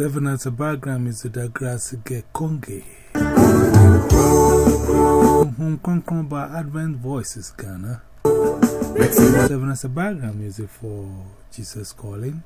Serving as a background is the Grass Gekonge. Home Concon by Advent Voices Ghana. Serving as a background music for Jesus Calling.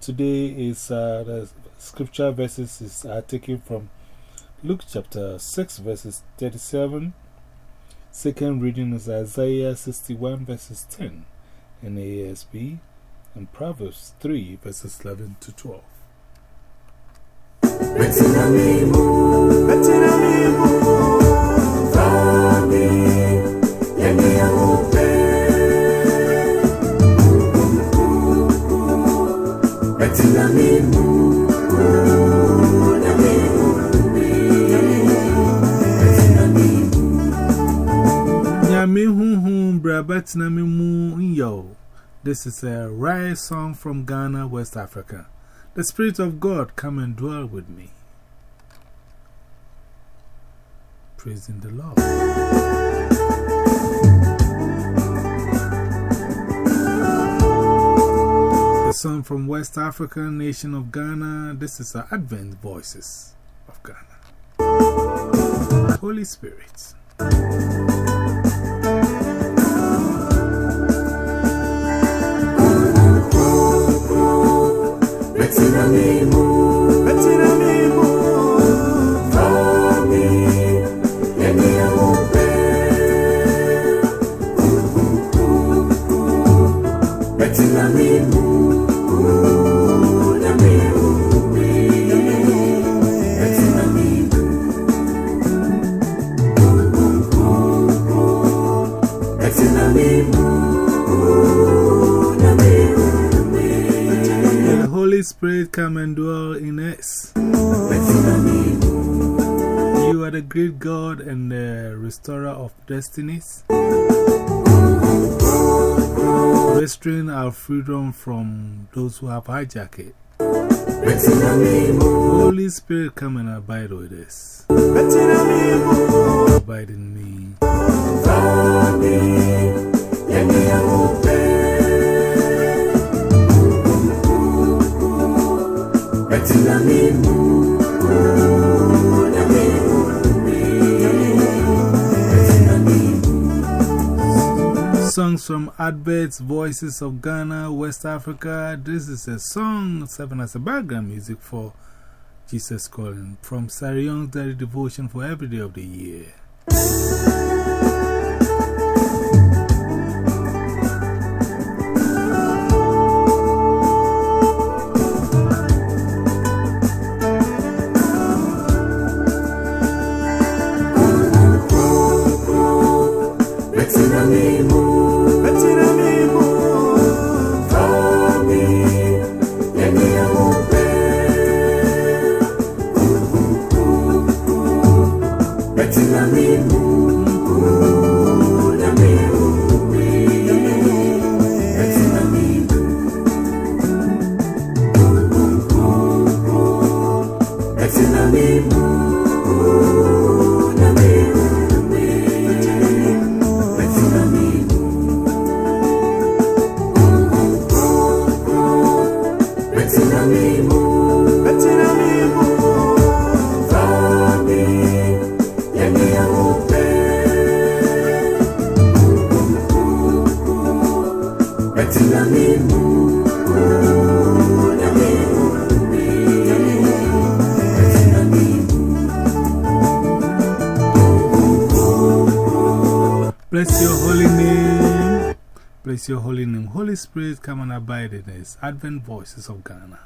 Today is uh, the scripture verses is uh, taken from Luke chapter 6, verses 37. Second reading is Isaiah 61, verses 10 in ASB, and Proverbs 3, verses 11 to 12. This is a rare song from Ghana, West Africa. The Spirit of God, come and dwell with me. Praising the Lord. The song from West African nation of Ghana. This is our Advent Voices of Ghana. Holy Spirit. The Spirit come and dwell in us. You are the great God and the restorer of destinies. Restrain our freedom from those who have hijacked it. Holy Spirit, come and abide with us. Abide in me. Songs from Advent, Voices of Ghana, West Africa. This is a song serving as a background music for Jesus Calling from Sarah Young's Daily Devotion for every day of the year. Bless your holy name. Bless your holy name. Holy Spirit, come and abide in us. Advent Voices of Ghana.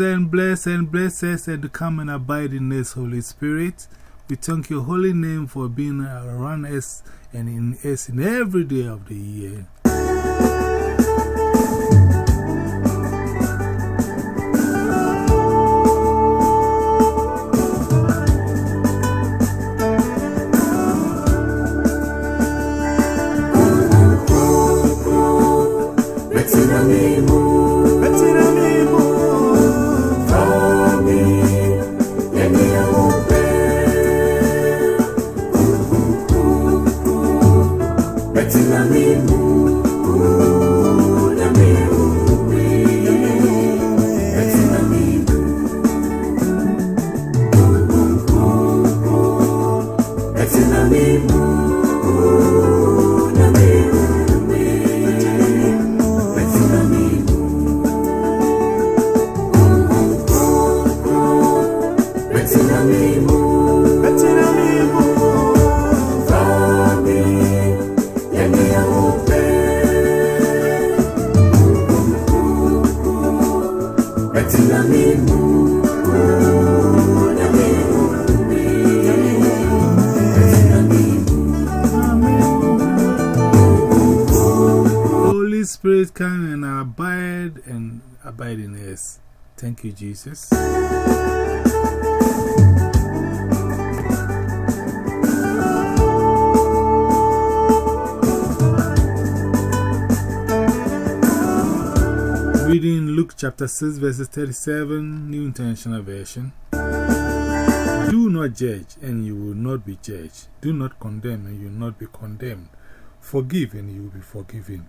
And bless and bless us and come and abide in us, Holy Spirit. We thank your holy name for being around us and in us in every day of the year. Thank you, Jesus. Reading Luke chapter 6, verses 37, New International Version. Do not judge, and you will not be judged. Do not condemn, and you will not be condemned. Forgive, and you will be forgiven.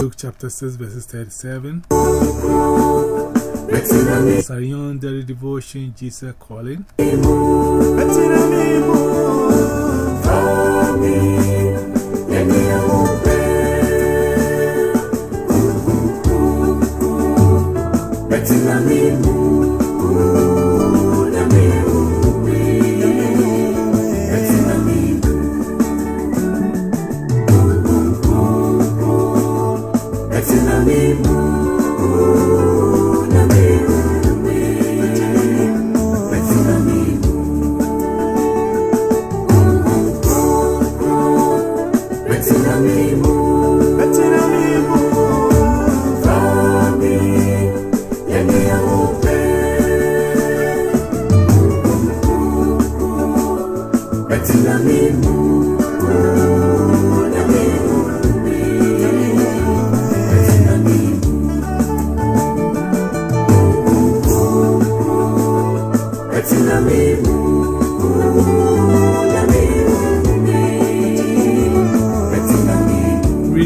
Luke chapter 6, verses 37. Sarah Young Daily Devotion, Jesus Calling.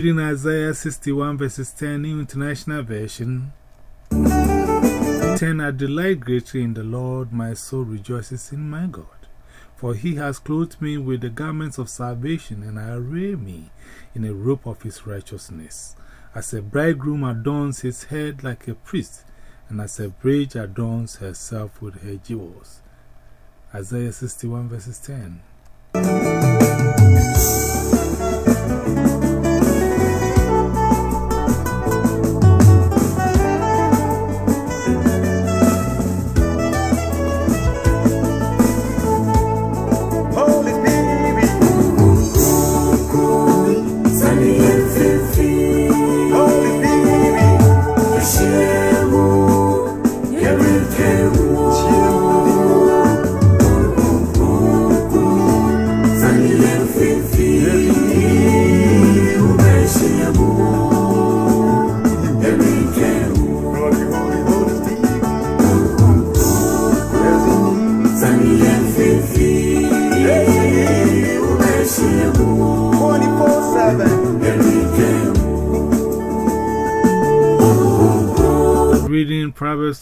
Reading Isaiah 61 verses 10, New International Version. 10 I delight greatly in the Lord, my soul rejoices in my God. For he has clothed me with the garments of salvation, and I array me in a robe of his righteousness. As a bridegroom adorns his head like a priest, and as a bride adorns herself with her jewels. Isaiah 61 verses 10.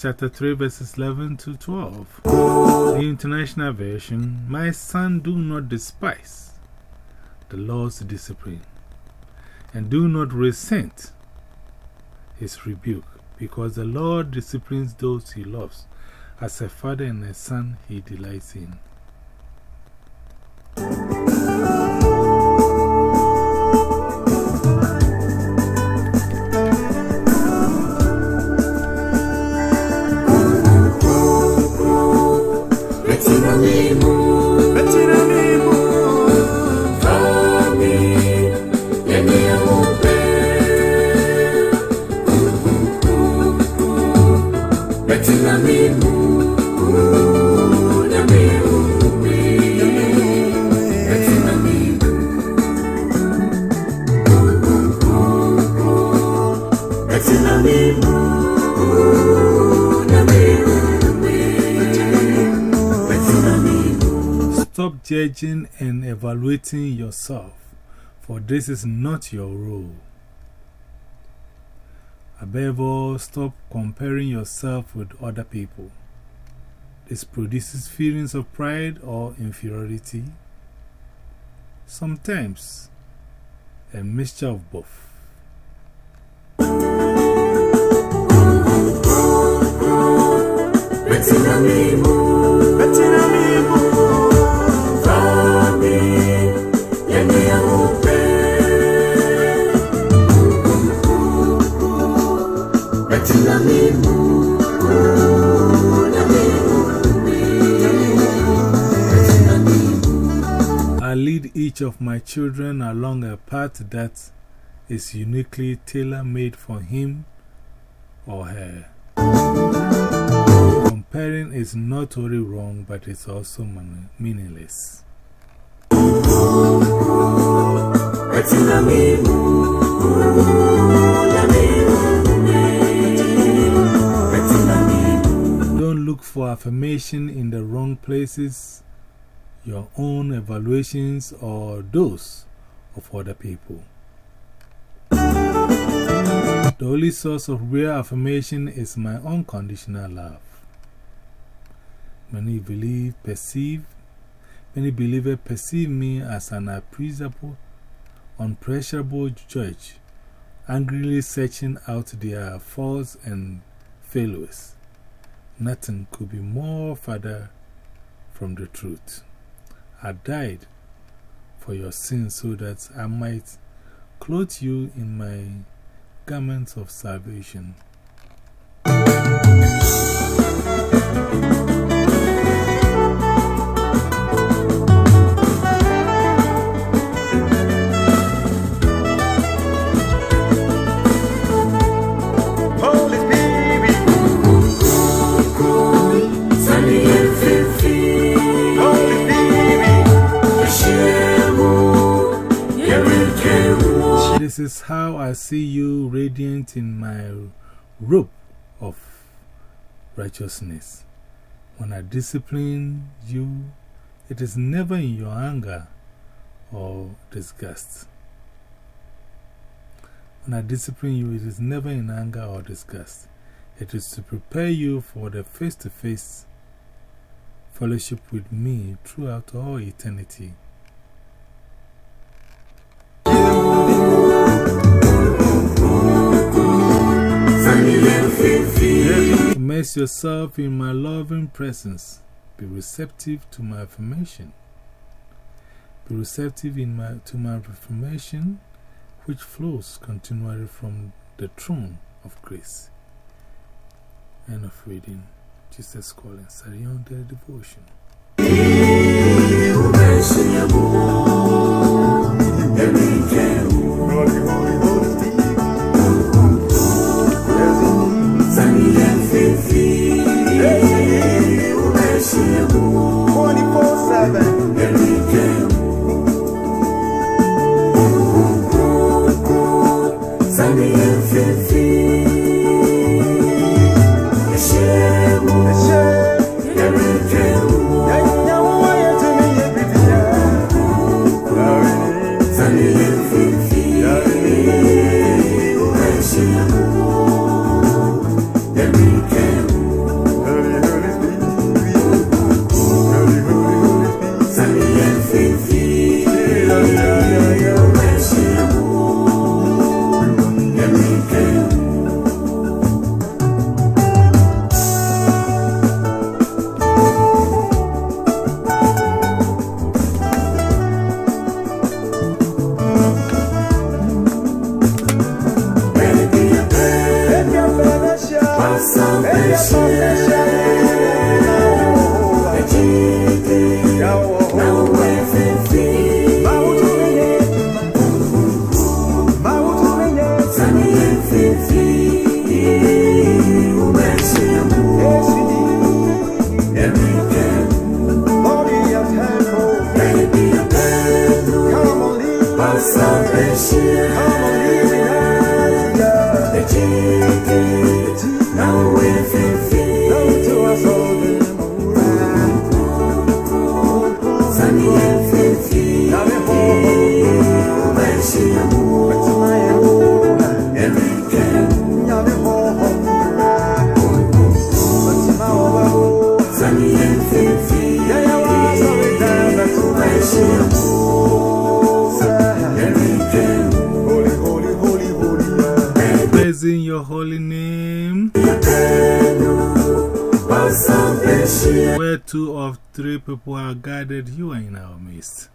Chapter 3, verses 11 to 12. The International Version My son, do not despise the Lord's discipline, and do not resent his rebuke, because the Lord disciplines those he loves, as a father and a son he delights in. Judging and evaluating yourself, for this is not your role. Above all, stop comparing yourself with other people. This produces feelings of pride or inferiority. Sometimes, a mixture of both. Each of my children along a path that is uniquely tailor made for him or her. Comparing is not only wrong, but it's also meaningless. Don't look for affirmation in the wrong places, your own evaluations, or those of other people. The only source of real affirmation is my unconditional love. Many believe, perceive, many believers perceive me as an appreciable, unpressurable judge, angrily searching out their faults and failures. Nothing could be more farther from the truth. I died for your sins so that I might clothe you in my garments of salvation. Is how I see you radiant in my robe of righteousness. When I discipline you, it is never in your anger or disgust. When I discipline you, it is never in anger or disgust. It is to prepare you for the face to face fellowship with me throughout all eternity. Immerse yourself in my loving presence. Be receptive to my affirmation. Be receptive in my, to my affirmation, which flows continually from the throne of grace. End of reading. Jesus calling. Sarah on the devotion. Come people are gathered, you are in our midst.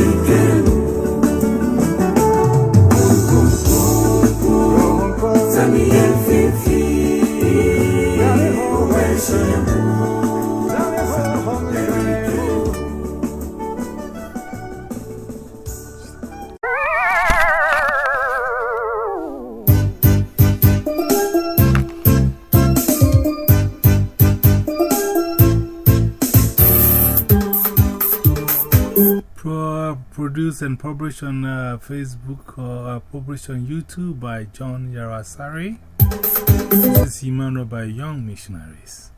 Yeah. Produced and published on uh, Facebook or uh, published on YouTube by John Yarasari. This is Emmanuel by Young Missionaries.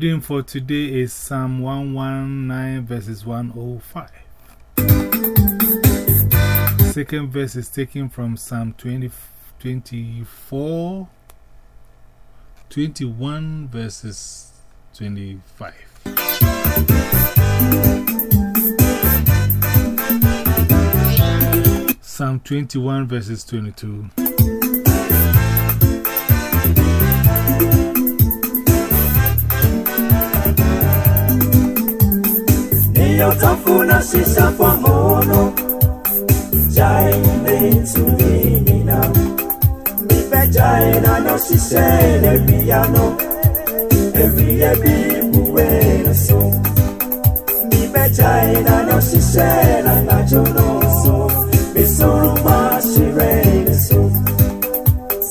Reading for today is Psalm 119 verses 105. Second verse is taken from Psalm 20, 24, 21 verses 25. Psalm 21 verses 22. Niyotafuna sisa kwa mono. Jaine tulinina mipe jaina no sisele biyano ebiye bibuwena so mipe jaina no sisela najono so. Misuruma sirene so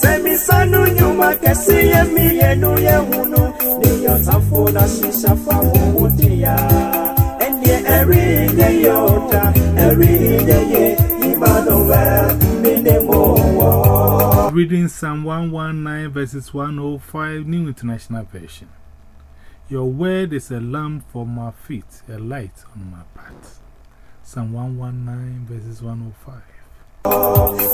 semisanu nyuma kesiye miyenu yehunu niyotafuna sisa fa mumutia ẹni ẹrí ilé yọ̀ọ̀dà ẹrí ilé yẹ Emmanuel mi ni mo wọ̀. Reading Psalm 119 verses 105, New International Version. Your word is a lamp for my feet, a light on my path. Psalm 119 verses 105.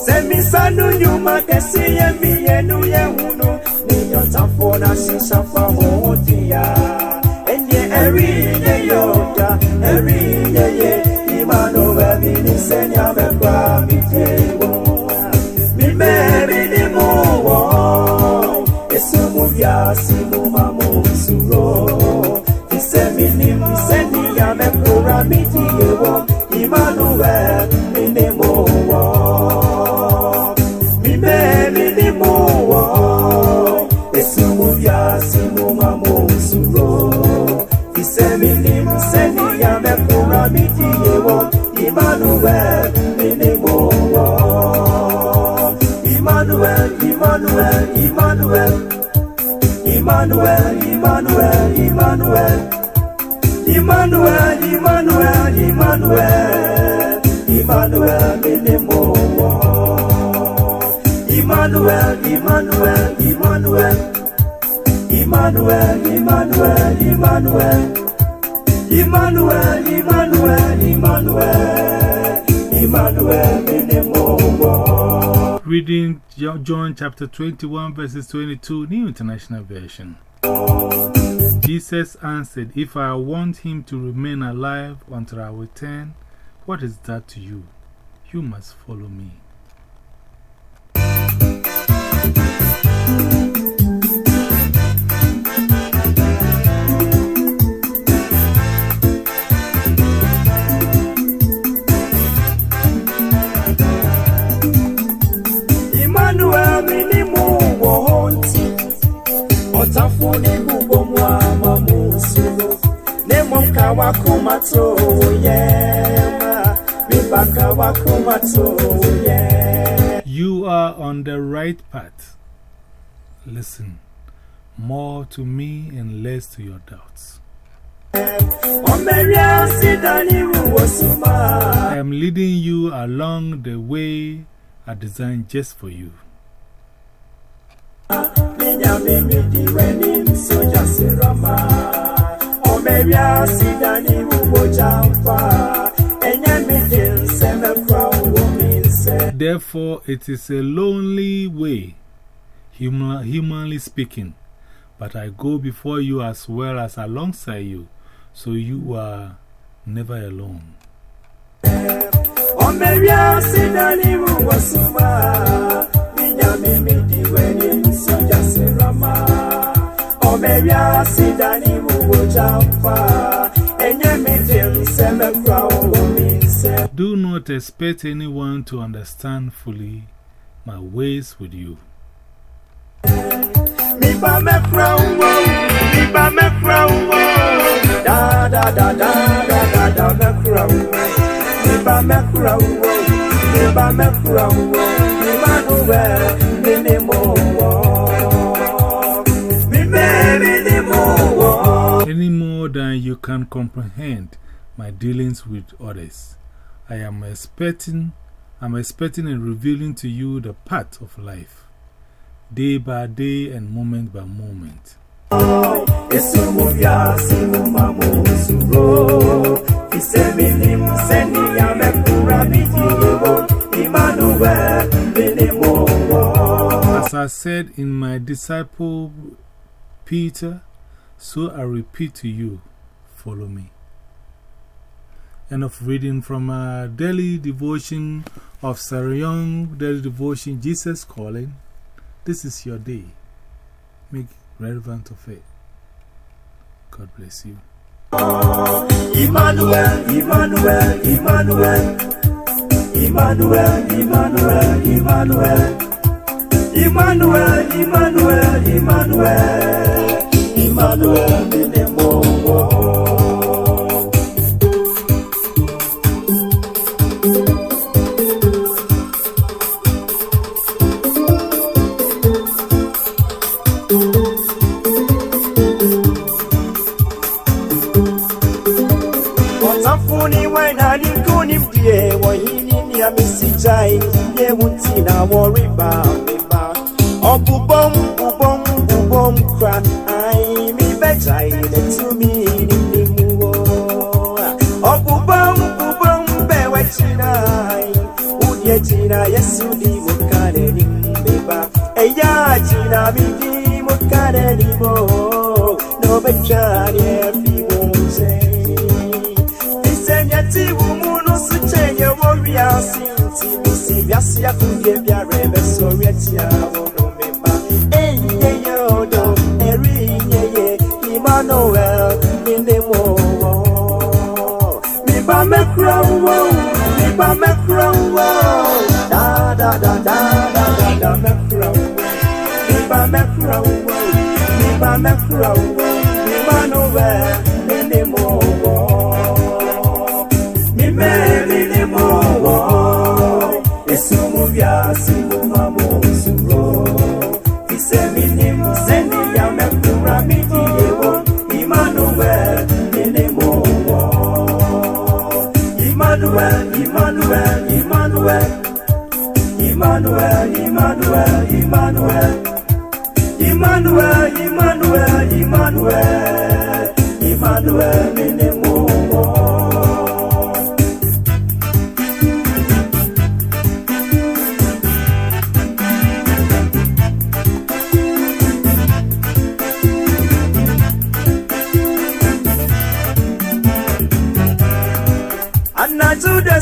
sẹ́mi nyuma kẹsí yẹ mi yẹnu yẹ hunu níyọ̀tàfọ́ náà ṣiṣẹ́ ẹ̀rí yẹ yóò dá ẹ̀rí yẹ yẹ ìmọ̀lúwẹ̀ mi ní sẹ́ni àmẹ́fà mi mi mẹ́rin ni mo wọ̀. Èso mo yà sí mo máa mo sùúrọ̀ ni mo sẹ́ni àmẹ́fà mi jẹ́ ìwọ. Ìmọ̀lúwẹ̀. Emmanuel mo wọ̀. Emmanuel, Emmanuel, Emmanuel. Emmanuel, Emmanuel, Emmanuel. Emmanuel, Emmanuel, Emmanuel. Emmanuel. Emmanuel, Emmanuel, Emmanuel. Emmanuel, Emmanuel, Emmanuel. Emmanuel, Emmanuel, Emmanuel. Emmanuel. Reading John chapter 21 verses 22, New International Version. Jesus answered, If I want him to remain alive until I return, what is that to you? You must follow me. Otafuni bubo mwama musulu Nemonka wakumato yema Mibaka wakumato yema You are on the right path. Listen more to me and less to your doubts. Omeria sidani wosuma I am leading you along the way I designed just for you. Minya mimi diweni msoja sirama Omeria sidani wojampa Enye midin seme kwa uominse Therefore, it is a lonely way, human, humanly speaking, but I go before you as well as alongside you, so you are never alone. Omeria sidani wasuma Minya mimi diweni msoja sirama Omeria sidani wojampa Enye midin seme kwa uominse Do not expect anyone to understand fully, my ways with you. Mi ba wo, mi ba me crown wo. Da da da da da da da crown wo. Mi ba wo, mi ba me crown wo. Mi ma no Any more than you can comprehend my dealings with others. I am expecting, I'm expecting and revealing to you the path of life day by day and moment by moment. As I said in my disciple Peter, so I repeat to you, follow me. End of reading from a daily devotion of Sarah Young, daily devotion, Jesus Calling. This is your day. Make relevant of it. God bless you. Emmanuel, Emmanuel, Emmanuel. Emmanuel, Emmanuel, Emmanuel. Emmanuel, Emmanuel, Emmanuel. Emmanuel, Wo Miba mekra wo Da da da da da da da mekra wo Miba mekra wo Miba mekra wo Emmanuel. Emmanuel, Emmanuel, Emmanuel. Emmanuel ni mowo Anaju da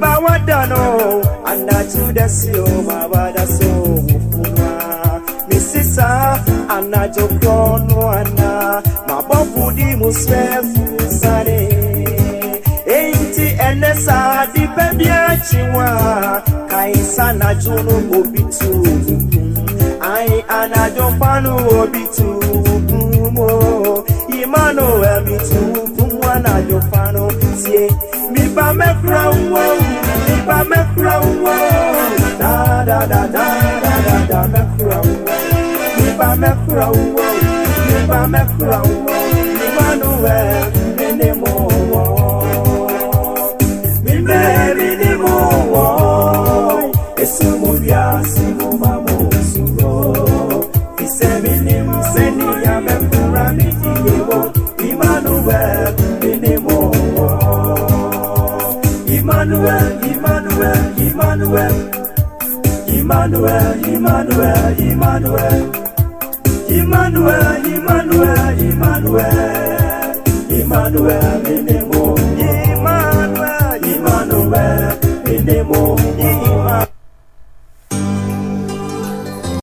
bá dano, dànù ànájúdẹ́sí o bàbá dasọ òfun wa mi sísá ànájọkọ́ nù àná màbọ̀ fúdí mo sẹ́ fún sáré èyí tí ẹnẹ́ sá di bẹ́ẹ̀ bí ẹ̀jì wá kàìsà nàjọ nù òbí tù àyìn ànájọ pánú òbí tù kùn mi tù kùn wọn ànájọ pánú. Ba me wo mi ba me wo da da da da da da da me wo mi ba me wo mi ba me wo Emmanuel mi ne Emmanuel, Emmanuel, Emmanuel. Emmanuel, Emmanuel, Emmanuel. Emmanuel, Emmanuel, Emmanuel. Emmanuel, Emmanuel.